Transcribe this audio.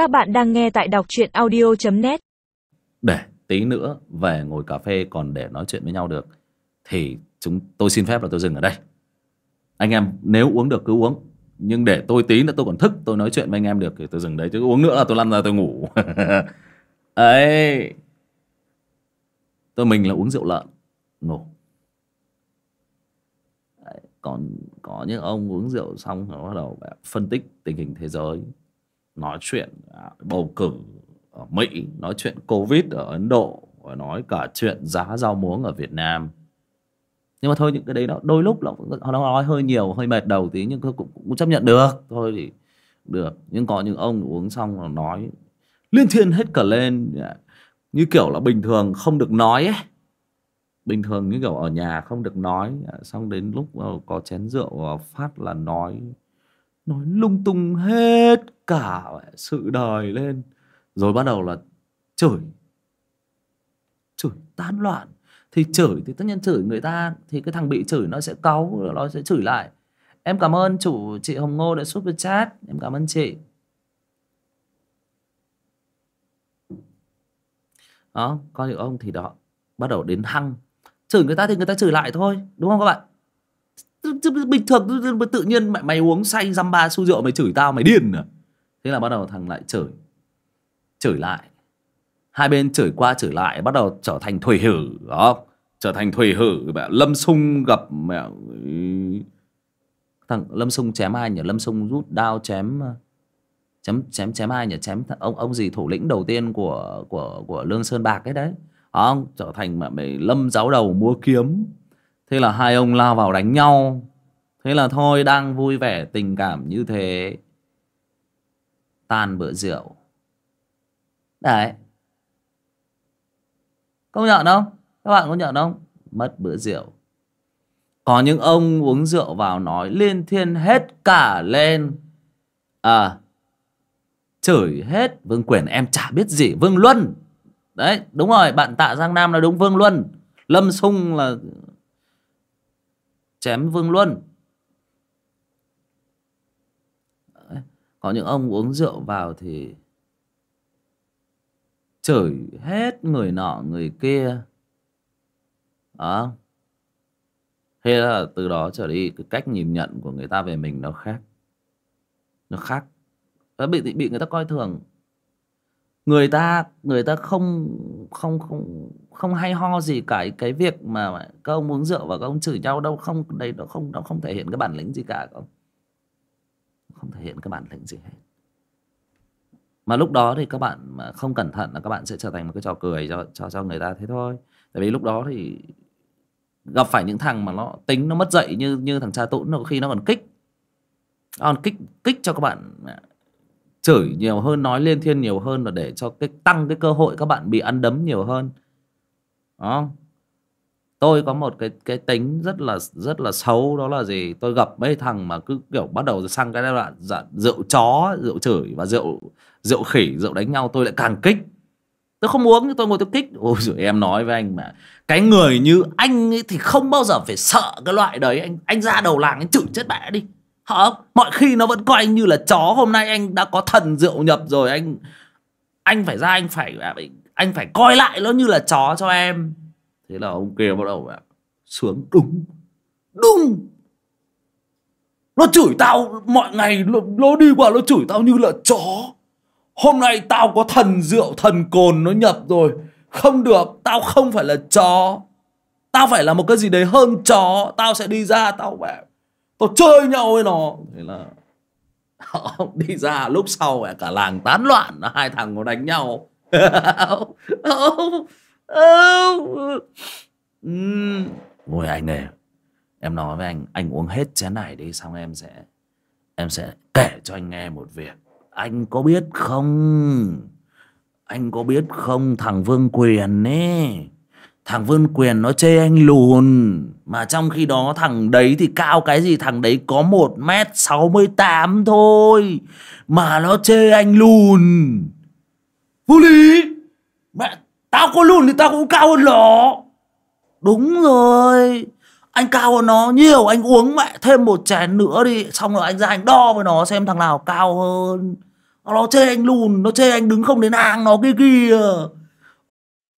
Các bạn đang nghe tại đọc truyện audio.net để tí nữa về ngồi cà phê còn để nói chuyện với nhau được, thì chúng tôi xin phép là tôi dừng ở đây. Anh em nếu uống được cứ uống, nhưng để tôi tí nữa tôi còn thức tôi nói chuyện với anh em được thì tôi dừng đấy chứ uống nữa là tôi lăn ra tôi ngủ. Ấy, tôi mình là uống rượu lợn, ngủ. Còn có những ông uống rượu xong rồi bắt đầu phân tích tình hình thế giới nói chuyện à, bầu cử ở Mỹ nói chuyện Covid ở Ấn Độ và nói cả chuyện giá rau muống ở Việt Nam. Nhưng mà thôi những cái đấy nó đôi lúc nó, nó nói hơi nhiều hơi mệt đầu tí nhưng cũng, cũng chấp nhận được. Thôi thì được. Nhưng có những ông uống xong là nói liên thiên hết cả lên à, như kiểu là bình thường không được nói ấy. Bình thường như kiểu ở nhà không được nói à, xong đến lúc ờ, có chén rượu ờ, phát là nói nói lung tung hết cả sự đời lên. Rồi bắt đầu là chửi. Chửi tán loạn. Thì chửi thì tất nhiên chửi người ta, thì cái thằng bị chửi nó sẽ cáu, nó sẽ chửi lại. Em cảm ơn chủ, chị hồng ngô đã super chat. Em cảm ơn chị. Đó coi được ông thì đó, bắt đầu đến hăng. Chửi người ta thì người ta chửi lại thôi, đúng không các bạn? Bình thường tự nhiên mày, mày uống say dăm ba xu rượu mày chửi tao mày điên à thế là bắt đầu thằng lại chửi chửi lại. Hai bên chửi qua chửi lại bắt đầu trở thành thủy hử đó trở thành thủy hử mẹ lâm sung gặp mẹ thằng lâm sung chém ai nhỉ? Lâm sung rút đao chém chém chém chém ai nhỉ? Chém ông ông gì thủ lĩnh đầu tiên của của của lương sơn bạc ấy đấy. Không trở thành mà mày lâm giáo đầu mua kiếm thế là hai ông lao vào đánh nhau. Thế là thôi, đang vui vẻ, tình cảm như thế. Tan bữa rượu. Đấy. Công nhận không? Các bạn có nhận không? Mất bữa rượu. Có những ông uống rượu vào nói liên thiên hết cả lên. À chửi hết. Vương quyền, em chả biết gì. Vương luân. Đấy, đúng rồi, bạn tạ giang nam là đúng. Vương luân. Lâm sung là chém vương luân. Có những ông uống rượu vào thì chửi hết người nọ, người kia. Đó. Thế là từ đó trở đi, cái cách nhìn nhận của người ta về mình nó khác. Nó khác. Nó bị bị người ta coi thường người ta người ta không không không không hay ho gì cả. Cái việc mà các ông uống rượu và các ông chửi nhau đâu không đây nó không nó không thể hiện cái bản lĩnh gì cả không không thể hiện cái bản lĩnh gì hết. Mà lúc đó thì các bạn mà không cẩn thận là các bạn sẽ trở thành một cái trò cười cho cho cho người ta thế thôi. Tại vì lúc đó thì gặp phải những thằng mà nó tính nó mất dạy như như thằng cha tũn, nó khi nó còn kích. Nó còn kích kích cho các bạn chửi nhiều hơn nói liên thiên nhiều hơn và để cho cái tăng cái cơ hội các bạn bị ăn đấm nhiều hơn. Đó tôi có một cái cái tính rất là rất là xấu đó là gì? Tôi gặp mấy thằng mà cứ kiểu bắt đầu sang cái đoạn dạ, rượu chó rượu chửi và rượu rượu khỉ rượu đánh nhau tôi lại càng kích. Tôi không uống nhưng tôi ngồi tôi kích. Ôi rồi em nói với anh mà cái người như anh ấy thì không bao giờ phải sợ cái loại đấy. Anh anh ra đầu làng anh chửi chết mẹ đi họ mọi khi nó vẫn coi anh như là chó hôm nay anh đã có thần rượu nhập rồi. Anh anh phải ra anh à, phải anh phải coi lại nó như là chó cho em. Thế là ông kia bắt đầu à, sướng. Đúng. Đúng. Nó chửi tao mọi ngày. Nó, nó đi qua nó chửi tao như là chó. Hôm nay tao có thần rượu thần cồn nó nhập rồi. Không được. Tao không phải là chó. Tao phải là một cái gì đấy hơn chó. Tao sẽ đi ra tao bảo tao chơi nhau với nó. Thế là họ đi ra lúc sau cả làng tán loạn hai thằng nó đánh nhau. Ngồi anh này em nói với anh anh uống hết chén này đi, xong em sẽ em sẽ kể cho anh nghe một việc. Anh có biết không? Anh có biết không, thằng vương quyền ấy thằng vương quyền nó chê anh lùn. Mà trong khi đó thằng đấy thì cao cái gì, thằng đấy có một mét sáu mươi tám thôi. Mà nó chê anh lùn. Vô lý. Mẹ, tao có lùn thì tao cũng cao hơn nó. Đúng rồi. Anh cao hơn nó nhiều, anh uống mẹ thêm một chén nữa đi. Xong rồi anh ra anh đo với nó xem thằng nào cao hơn. Nó chê anh lùn, nó chê anh đứng không đến hàng nó kia kìa